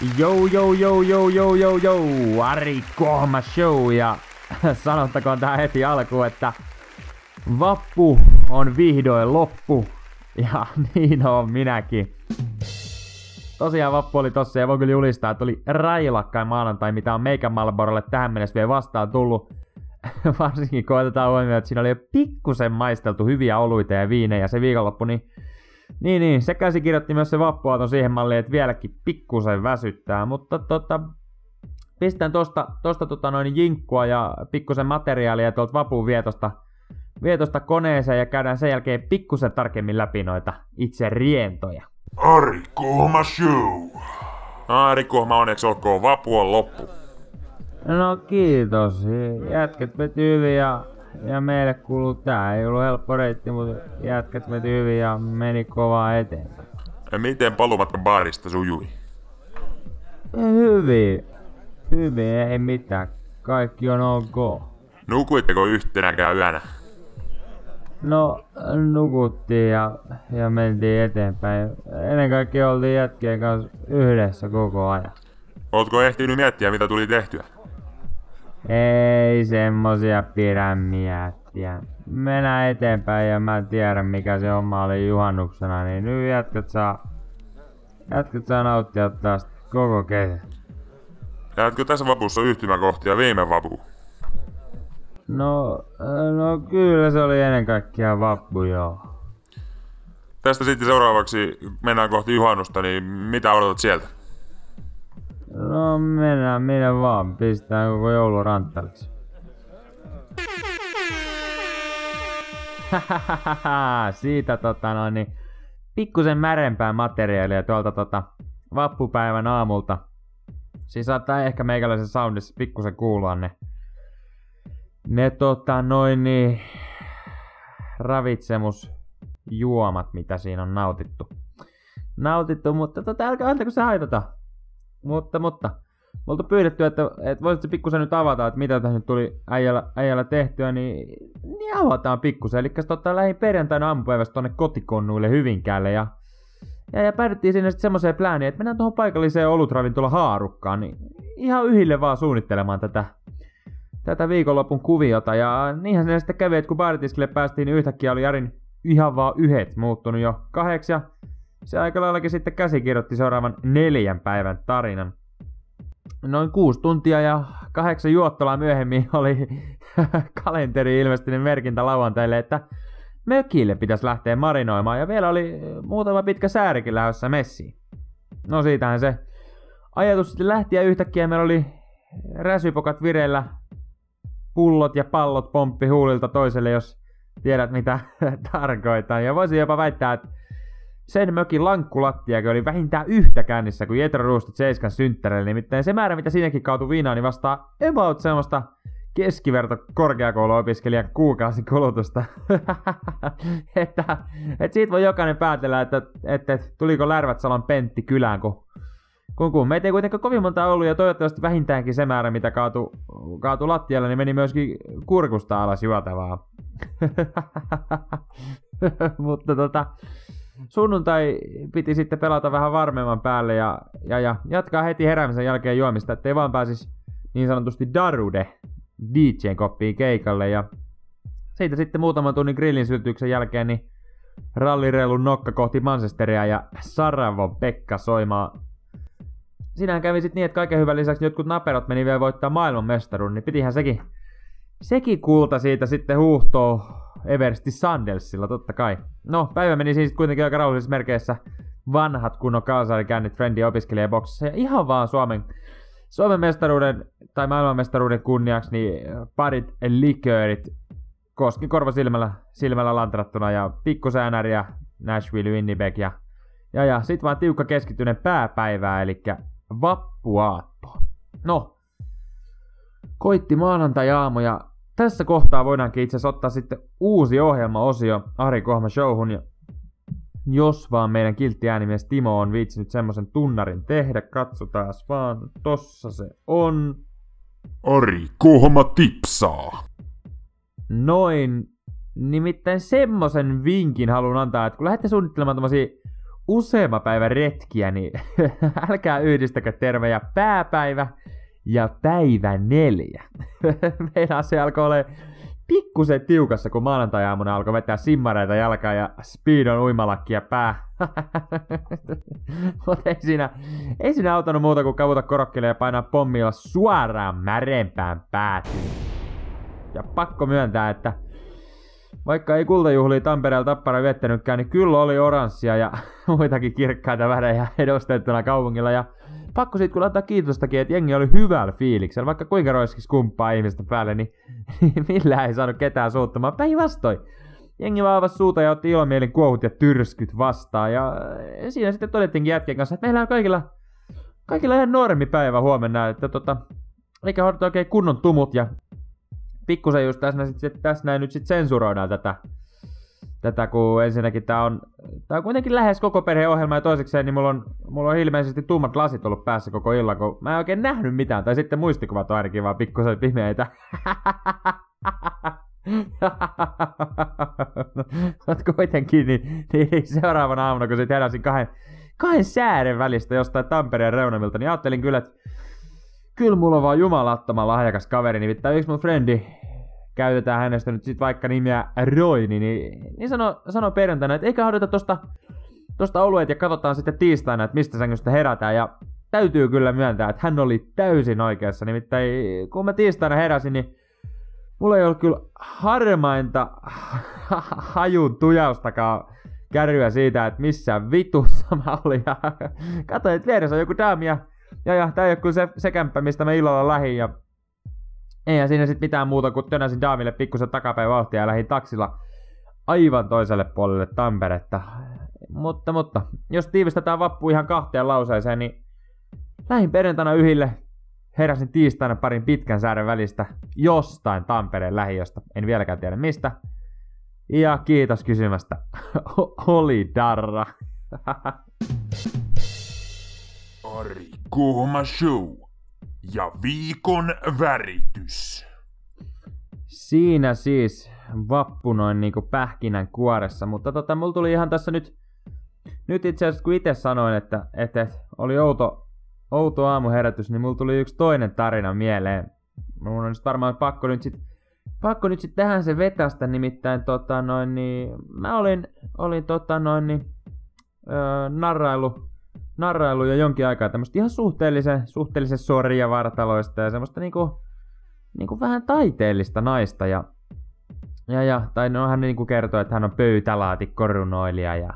Jou, jou, jou, jou, jou, jou, jou, Ari Kohma Show ja sanottakoon tähän heti alkuun, että vappu on vihdoin loppu ja niin on minäkin. Tosiaan vappu oli tossa ja voin kyllä julistaa, että oli railakkain maanantai, mitä on meikän Malborolle tähän mennessä vielä vastaan tullut. Varsinkin kun otetaan huomioon, että siinä oli jo pikkusen maisteltu hyviä oluita ja viinejä se viikonloppu, niin niin, niin, se käsikirjoitti myös se vappuaaton siihen malliin, että vieläkin pikkusen väsyttää, mutta tota, pistän tosta, tosta tota noin jinkkua ja pikkusen materiaalia tuolta vapun vietosta, vietosta koneeseen ja käydään sen jälkeen pikkusen tarkemmin läpi noita itse rientoja. Ari Kuhma Show. Ari Kuhma, onneksi olkoon, vapu on loppu. No kiitos, jätket veti hyvin ja ja meille kuuluu tää. Ei ollut helppo reitti, mutta jätkät veti hyvin ja meni kovaa eteenpäin. Ja miten palumatka baarista sujui? Hyvin. Hyvin, ei mitään. Kaikki on ok. Nukuitteko yhtenäkään yönä? No, nukuttiin ja, ja mentiin eteenpäin. Ennen kaikkea oltiin jätkien kanssa yhdessä koko ajan. Ootko ehtinyt miettiä, mitä tuli tehtyä? Ei semmosia pidä miettiä. Mennään eteenpäin ja mä tiedän mikä se oma oli juhannuksena, niin nyt jätkät saa, jätkät saa nauttia taas koko kesän. Jäätkö tässä vapussa yhtymäkohtia viime vapu? No, no kyllä se oli ennen kaikkea vappu joo. Tästä sitten seuraavaksi mennään kohti juhannusta, niin mitä odotat sieltä? No mennään minne vaan, pistää koko joulu ranttaliksi. Siitä tota noin niin pikkusen märempää materiaalia tuolta tota vappupäivän aamulta. Siis saattaa ehkä meikäläisen soundissa pikkusen kuulua ne, ne tota noin niin ravitsemusjuomat, mitä siinä on nautittu. Nautittu, mutta tota, älkää antako se haitata mutta, mutta multa pyydetty, että, että voisitko pikkusen nyt avata, että mitä tässä nyt tuli äijällä, äijällä tehtyä, niin, niin avataan pikkusen. Eli tota, lähin perjantaina aamupäivästä tonne kotikonnuille Hyvinkäälle ja, ja, ja päädyttiin sinne sitten semmoiseen plääniin, että mennään tuohon paikalliseen olutravintola Haarukkaan, niin ihan yhille vaan suunnittelemaan tätä, tätä viikonlopun kuviota. Ja niinhän se sitten kävi, että kun baaritiskille päästiin, niin yhtäkkiä oli Jarin ihan vaan yhet muuttunut jo kahdeksi ja se aika laillakin sitten käsikirjoitti seuraavan neljän päivän tarinan. Noin kuusi tuntia ja kahdeksan juottolaa myöhemmin oli kalenteri ilmestynyt merkintä lauantaille, että mökille pitäisi lähteä marinoimaan ja vielä oli muutama pitkä säärikin lähdössä messiin. No siitähän se ajatus sitten lähti ja yhtäkkiä meillä oli räsypokat vireillä, pullot ja pallot pomppi huulilta toiselle, jos tiedät mitä tarkoitan. Ja voisin jopa väittää, että sen mökin lankkulattiakin oli vähintään yhtä kännissä kuin Jetro Ruustit Seiskan synttärelle, nimittäin se määrä, mitä siinäkin kautui viinaan, niin vastaa about semmoista keskiverto korkeakouluopiskelijan kuukausin kulutusta. että, että siitä voi jokainen päätellä, että, että, että tuliko Lärvätsalon Pentti kylään, kun, kun, kun meitä ei kuitenkaan kovin monta ollut, ja toivottavasti vähintäänkin se määrä, mitä kaatu, kaatu lattialle, niin meni myöskin kurkusta alas juotavaa. Mutta tota, sunnuntai piti sitten pelata vähän varmemman päälle ja, ja, ja jatkaa heti heräämisen jälkeen juomista, ettei vaan pääsisi niin sanotusti darude DJn koppiin keikalle ja siitä sitten muutaman tunnin grillin syltyksen jälkeen niin rallireilun nokka kohti Manchesteria ja Saravon Pekka soimaa. Siinähän kävi sitten niin, että kaiken hyvän lisäksi jotkut naperot meni vielä voittaa maailmanmestaruun, niin pitihän sekin, sekin kulta siitä sitten huuhtoo Eversti Sandelsilla, totta kai. No, päivä meni siis kuitenkin aika rauhallisissa merkeissä. Vanhat kunnon käynnit Friendin opiskelijaboksissa ja ihan vaan Suomen, Suomen mestaruuden tai maailmanmestaruuden kunniaksi niin parit liköörit koski korva silmällä, silmällä lantrattuna ja pikkusäänäriä Nashville, Winnipeg ja, ja, ja sit vaan tiukka keskittyneen pääpäivää, eli vappuaatto. No, koitti maanantai-aamu ja tässä kohtaa voidaankin itse asiassa ottaa sitten uusi ohjelmaosio Ari Kohma Showhun. Ja jos vaan meidän kiltti äänimies Timo on viitsinyt semmoisen tunnarin tehdä, katsotaan vaan. Tossa se on. Ari Kohma tipsaa. Noin. Nimittäin semmoisen vinkin haluan antaa, että kun lähdette suunnittelemaan tämmöisiä useamman päivän retkiä, niin älkää yhdistäkö termejä pääpäivä ja päivä neljä. Meillä se alkoi olla pikkusen tiukassa, kun maanantai-aamuna alkoi vetää simmareita jalkaa ja speedon uimalakkia pää. Mutta ei siinä, ei siinä autanut muuta kuin kavuta korokkille ja painaa pommilla suoraan märempään päätyyn. Ja pakko myöntää, että vaikka ei kultajuhlia Tampereella tappara vettänytkään, niin kyllä oli oranssia ja muitakin kirkkaita värejä edustettuna kaupungilla. Ja pakko siitä kyllä antaa kiitostakin, että jengi oli hyvällä fiiliksellä. Vaikka kuinka roiskis kumppaa ihmistä päälle, niin, niin millään ei saanut ketään suuttamaan. Päinvastoin. Jengi vaan avasi suuta ja otti ilomielin kuohut ja tyrskyt vastaan. Ja siinä sitten todettiinkin jätkien kanssa, että meillä on kaikilla, kaikilla ihan normipäivä huomenna. Että tota, eikä hoideta oikein kunnon tumut ja pikkusen just tässä, tässä näin nyt sitten sensuroidaan tätä, tätä, kun ensinnäkin tämä on, tää on kuitenkin lähes koko perheen ohjelma ja toisekseen niin mulla on, mulla on ilmeisesti tummat lasit ollut päässä koko illan, kun mä en oikein nähnyt mitään, tai sitten muistikuvat on ainakin vaan pikkusen pimeitä. Mutta kuitenkin, niin, niin, seuraavana aamuna, kun sitten heräsin kahden, kahden säären välistä jostain Tampereen reunamilta, niin ajattelin kyllä, että kyllä mulla on vaan jumalattoman lahjakas kaveri, nimittäin yksi mun frendi, käytetään hänestä nyt sit vaikka nimiä Roini, niin, niin sano, sano perjantaina, että eikä odota tosta, tosta oluet ja katsotaan sitten tiistaina, että mistä sängystä herätään. Ja täytyy kyllä myöntää, että hän oli täysin oikeassa. Nimittäin kun mä tiistaina heräsin, niin mulla ei ollut kyllä harmainta hajun tujaustakaan kärryä siitä, että missä vitussa mä olin. Ja katsoin, että vieressä on joku daami ja, ja, ja tää ei ole kyllä se, se kämppä, mistä mä illalla lähin. Ja Eihän siinä sitten mitään muuta kuin tönäsin Daamille pikkusen takapäin vauhtia ja lähdin taksilla aivan toiselle puolelle Tamperetta. Mutta, mutta, jos tiivistetään vappu ihan kahteen lauseeseen, niin lähin perjantaina yhille, heräsin tiistaina parin pitkän säären välistä jostain Tampereen lähiöstä, en vieläkään tiedä mistä. Ja kiitos kysymästä. Oli darra. Ari Kuhma Show ja viikon väritys. Siinä siis vappu noin niinku pähkinän kuoressa, mutta tota, mulla tuli ihan tässä nyt, nyt itse asiassa kun itse sanoin, että, että oli outo, outo aamuherätys, niin mulla tuli yksi toinen tarina mieleen. Mun on varmaan pakko nyt sit, pakko nyt sit tähän se vetästä, nimittäin tota noin niin, mä olin, olin tota noin niin, öö, narrailu narrailu jo jonkin aikaa tämmöistä ihan suhteellisen, suhteellisen soria vartaloista ja semmoista niinku, niinku vähän taiteellista naista. Ja, ja, ja tai no hän niinku kertoi, että hän on pöytälaatikkorunoilija ja,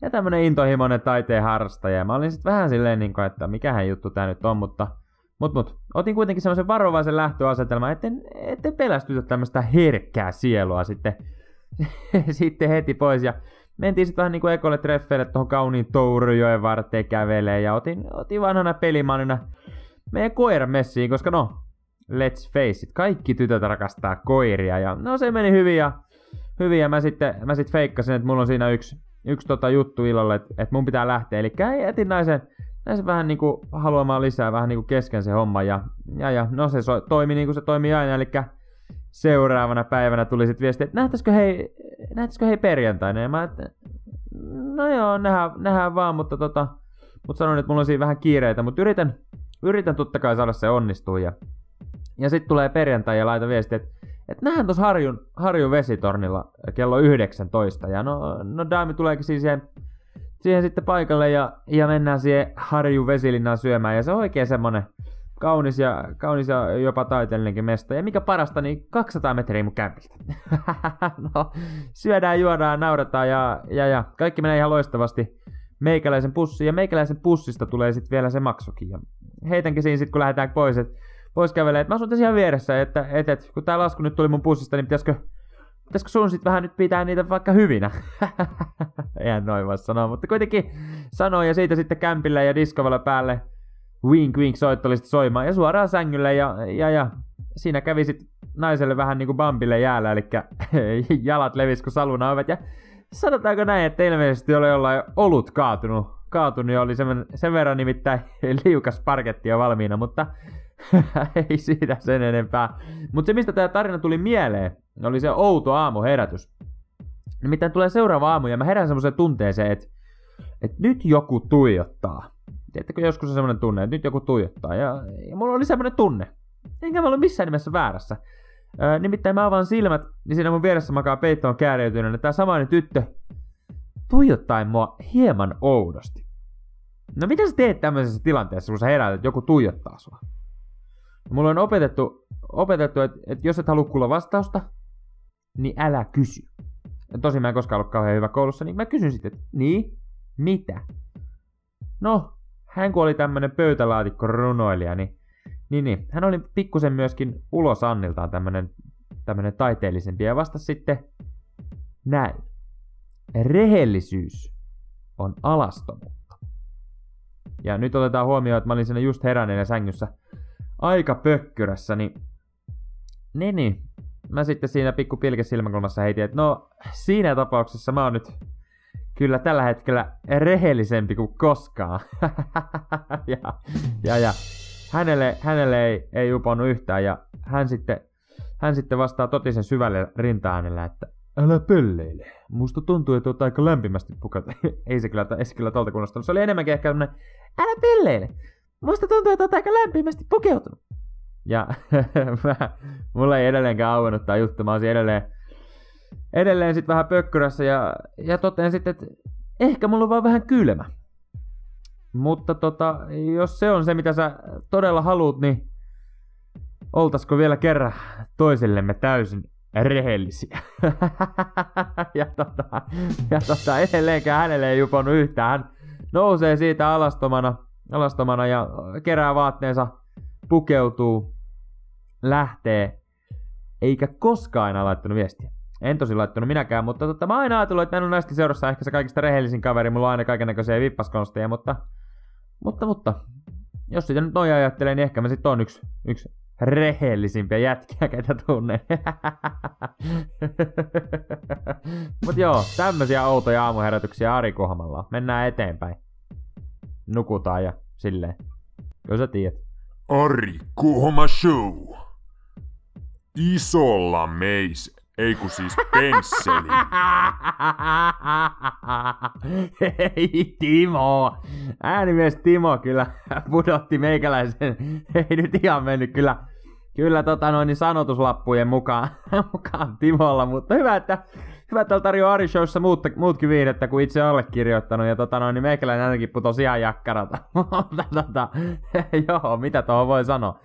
ja tämmönen intohimoinen taiteen harrastaja. Ja mä olin sitten vähän silleen, niinku, että mikähän juttu tää nyt on, mutta Mut, mut, otin kuitenkin semmoisen varovaisen lähtöasetelman, etten, etten pelästytä tämmöistä herkkää sielua sitten, sitten heti pois. Ja mentiin sitten vähän niinku ekolle treffeille tuohon kauniin Tourujoen varteen kävelee ja otin, otin vanhana pelimannina meidän koira messiin, koska no, let's face it, kaikki tytöt rakastaa koiria ja no se meni hyvin ja, hyvin ja mä sitten mä sit feikkasin, että mulla on siinä yksi, yksi tota juttu ilolle, että, että mun pitää lähteä, eli jätin naisen, naisen vähän niinku haluamaan lisää, vähän niinku kesken se homma ja, ja, ja no se so, toimi niin kuin se toimii aina, eli seuraavana päivänä tuli sitten viesti, että nähtäisikö hei, nähtäisikö hei perjantaina? Ja mä että, no joo, nähdään, nähdään vaan, mutta tota, mutta sanoin, että mulla on siinä vähän kiireitä, mutta yritän, yritän totta kai saada se onnistua. Ja, ja sitten tulee perjantai ja laita viesti, että et nähdään tuossa Harjun, Harjun vesitornilla kello 19. Ja no, no Daami tuleekin siis siihen, siihen sitten paikalle ja, ja mennään siihen Harjun vesilinnaan syömään. Ja se on oikein semmonen, kaunis ja, kaunis ja jopa taiteellinenkin mesta. Ja mikä parasta, niin 200 metriä mun kämpiltä. no, syödään, juodaan, nauretaan ja, ja, ja kaikki menee ihan loistavasti meikäläisen pussiin. Ja meikäläisen pussista tulee sitten vielä se maksukin. Ja heitänkin siinä sitten, kun lähdetään pois, että pois kävelee. Et mä asun tässä ihan vieressä, että et, et, kun tää lasku nyt tuli mun pussista, niin pitäisikö, pitäisikö sun sitten vähän nyt pitää niitä vaikka hyvinä? Eihän noin voi sanoa, mutta kuitenkin sanoi ja siitä sitten kämpillä ja diskovalla päälle wink wink soittolisti soimaan ja suoraan sängylle ja, ja, ja siinä kävi sit naiselle vähän niinku Bambille jäällä, eli jalat levis kun saluna ovet ja sanotaanko näin, että ilmeisesti oli jollain olut kaatunut, kaatunut ja oli sen, sen verran nimittäin liukas parketti jo valmiina, mutta ei siitä sen enempää. Mutta se, mistä tämä tarina tuli mieleen, oli se outo aamuherätys. Nimittäin tulee seuraava aamu ja mä herään semmoiseen tunteeseen, että että nyt joku tuijottaa. Tiedättekö, joskus on semmoinen tunne, että nyt joku tuijottaa. Ja, ja mulla oli semmoinen tunne. Enkä mä ole missään nimessä väärässä. Ää, nimittäin mä avaan silmät, niin siinä mun vieressä makaa peittoon kääriytyneenä tämä samainen tyttö tuijottaa mua hieman oudosti. No mitä sä teet tämmöisessä tilanteessa, kun sä heräät, että joku tuijottaa sua? Mulla on opetettu, opetettu että, että jos et halua kuulla vastausta, niin älä kysy. Tosi mä en koskaan ollut kauhean hyvä koulussa, niin mä kysyn sitten, että niin, mitä? No, hän kun oli tämmönen pöytälaatikko runoilija, niin, niin, niin hän oli pikkusen myöskin ulos Anniltaan tämmönen, tämmönen taiteellisempi ja vasta sitten näin. Rehellisyys on alastomuutta. Ja nyt otetaan huomioon, että mä olin siinä just heränneenä sängyssä aika pökkyrässä, niin, niin, niin mä sitten siinä pikku pilke silmäkulmassa heitin, että no siinä tapauksessa mä oon nyt kyllä tällä hetkellä rehellisempi kuin koskaan. ja, ja, ja hänelle, hänelle ei, ei uponnut yhtään ja hän sitten, hän sitten vastaa totisen syvälle rinta että älä pölleile. Musta tuntuu, että oot aika lämpimästi pukata. ei se kyllä, ei se kyllä tolta kunnostanut. Se oli enemmänkin ehkä älä pölleile. Musta tuntuu, että oot aika lämpimästi pukeutunut. Ja mulla ei edelleenkään auennut tämä juttu. Mä olisin edelleen, edelleen sit vähän pökkyrässä ja, ja totean sitten, että ehkä mulla on vaan vähän kylmä. Mutta tota, jos se on se, mitä sä todella haluat, niin oltaisiko vielä kerran toisellemme täysin rehellisiä. ja tota, ja tota, edelleenkään hänelle ei juponut yhtään. Hän nousee siitä alastomana, alastomana ja kerää vaatteensa, pukeutuu, lähtee, eikä koskaan aina laittanut viestiä. En tosi laittanut minäkään, mutta tota, mä aina ajatellut, että mä en ole näistä seurassa ehkä se kaikista rehellisin kaveri, mulla on aina kaikenlaisia vippaskonsteja, mutta, mutta, mutta, jos sitä nyt noin ajattelee, niin ehkä mä sitten on yksi, yksi rehellisimpiä jätkiä, ketä tunnen. Mut joo, tämmösiä outoja aamuherätyksiä Ari Kohmalla. Mennään eteenpäin. Nukutaan ja silleen. Kyllä sä tiedät. Ari Kohma Show. Isolla meis, ei kun siis pensseli. Hei Timo! Äänimies Timo kyllä pudotti meikäläisen. Ei nyt ihan mennyt kyllä, kyllä tota noin niin sanotuslappujen mukaan, mukaan Timolla, mutta hyvä, että hyvä, että tarjoaa Ari Showssa muut, muutkin viidettä kuin itse allekirjoittanut. Ja tota noin, niin meikäläinen ainakin putosi ihan jakkarata. mutta tota, joo, mitä tuohon voi sanoa.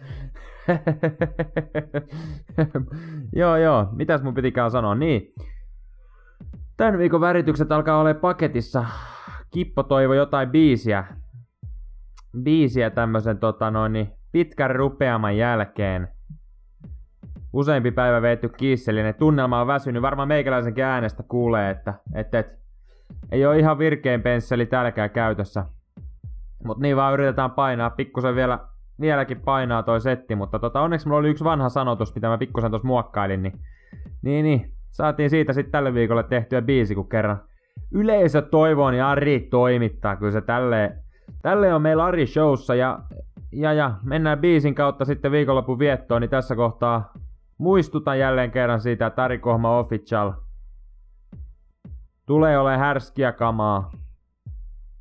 joo, joo. Mitäs mun pitikään sanoa? Niin. Tän viikon väritykset alkaa olla paketissa. Kippo toivo jotain biisiä. Biisiä tämmösen tota noin, niin pitkän rupeaman jälkeen. Useampi päivä veetty kisselinen. Tunnelma on väsynyt. Varmaan meikäläisenkin äänestä kuulee, että et, et, ei ole ihan virkein pensseli tälläkään käytössä. Mut niin vaan yritetään painaa. Pikkusen vielä vieläkin painaa toi setti, mutta tota, onneksi mulla oli yksi vanha sanotus, mitä mä pikkusen tuossa muokkailin, niin, niin, niin. Saatiin siitä sitten tälle viikolle tehtyä biisi, kun kerran yleisö toivoo, niin Ari toimittaa. Kyllä se tälleen, tälleen on meillä Ari showssa ja, ja, ja mennään biisin kautta sitten viikonlopun viettoon, niin tässä kohtaa muistutan jälleen kerran siitä, että Ari Kohma Official tulee ole härskiä kamaa,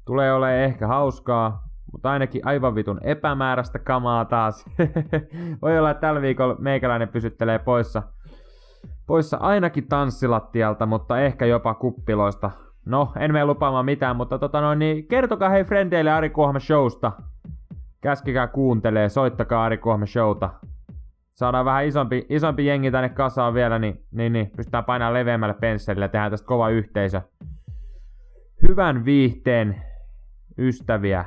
tulee ole ehkä hauskaa, mutta ainakin aivan vitun epämääräistä kamaa taas. Voi olla, että tällä viikolla meikäläinen pysyttelee poissa, poissa ainakin tanssilattialta, mutta ehkä jopa kuppiloista. No, en mene lupaamaan mitään, mutta tota noin, niin kertokaa hei frendeille Ari Kuohma showsta. Käskikää kuuntelee, soittakaa Ari Kuohma showta. Saadaan vähän isompi, isompi jengi tänne kasaan vielä, niin, niin, niin pystytään painamaan leveämmälle pensselille ja tehdään tästä kova yhteisö. Hyvän viihteen ystäviä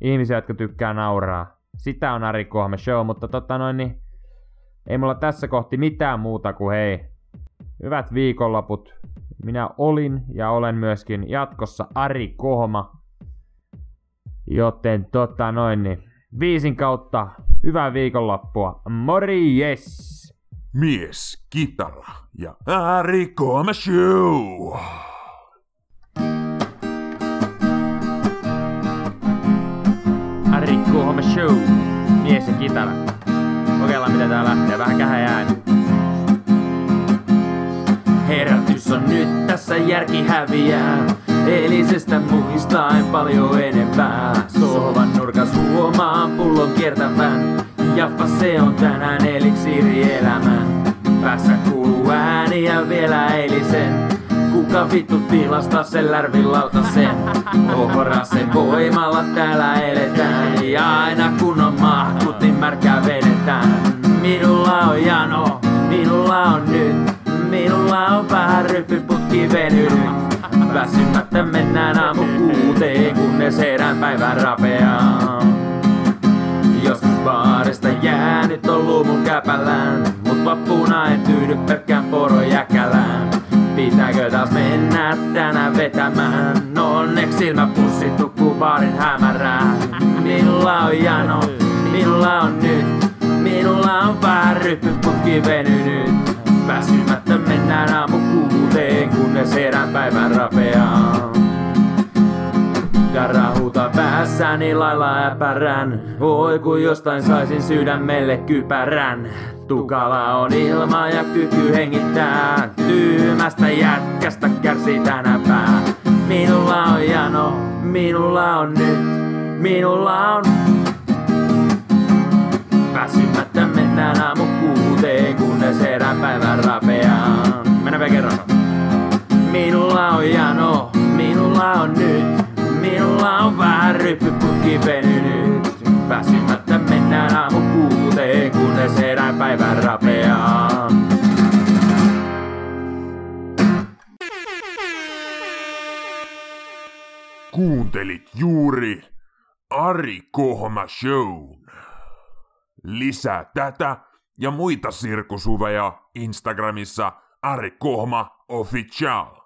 ihmisiä, jotka tykkää nauraa. Sitä on Ari Kohme Show, mutta tota noin, niin ei mulla tässä kohti mitään muuta kuin hei, hyvät viikonloput. Minä olin ja olen myöskin jatkossa Ari Kohma. Joten tota noin, niin viisin kautta hyvää viikonloppua. Morjes! Mies, kitara ja Ari Kohma Show. Rikku Home Show. Mies ja kitara. Kokeillaan mitä tää lähtee. Vähän kähä ääni. Herätys on nyt, tässä järki häviää. Eilisestä muistaen paljon enempää. Sohvan nurkas huomaan pullon kiertävän. Jaffa se on tänään eliksiiri elämän. Päässä kuuluu ääni ja vielä eilisen. Kuka vittu tilasta sen lärvilauta sen? Ohrasen voimalla täällä eletään. Ja aina kun on mahkut, niin märkää vedetään. Minulla on jano, minulla on nyt. Minulla on vähän ryppyputki venynyt. Väsymättä mennään aamu kuuteen, kunnes herään päivän rapeaa. Joskus baarista jäänyt on lumun käpälään, mut loppuna en tyydy pelkkään porojäkälään. Tänään vetämään? No onneksi silmäpussi tukkuu baarin hämärään. Minulla on jano, minulla on nyt. Minulla on vähän ryppyputki venynyt. Väsymättä mennään aamu päässäni lailla äpärän. Oi kun jostain saisin sydämelle kypärän. Tukala on ilma ja kyky hengittää. Tyymästä jätkästä kärsii tänä pää. Minulla on jano, minulla on nyt. Minulla on Väsymättä mennään aamu kuuteen, kunnes herään päivän rapeaan. Mennään vielä kerran. Minulla on jano, minulla on nyt. Minulla on vähän ryppyputki venynyt. Väsymättä mennään aamu kuuteen, kunnes herään päivän rapeaan. Kuuntelit juuri Ari Kohma Shown. Lisää tätä ja muita sirkusuveja Instagramissa Ari Kohma Official.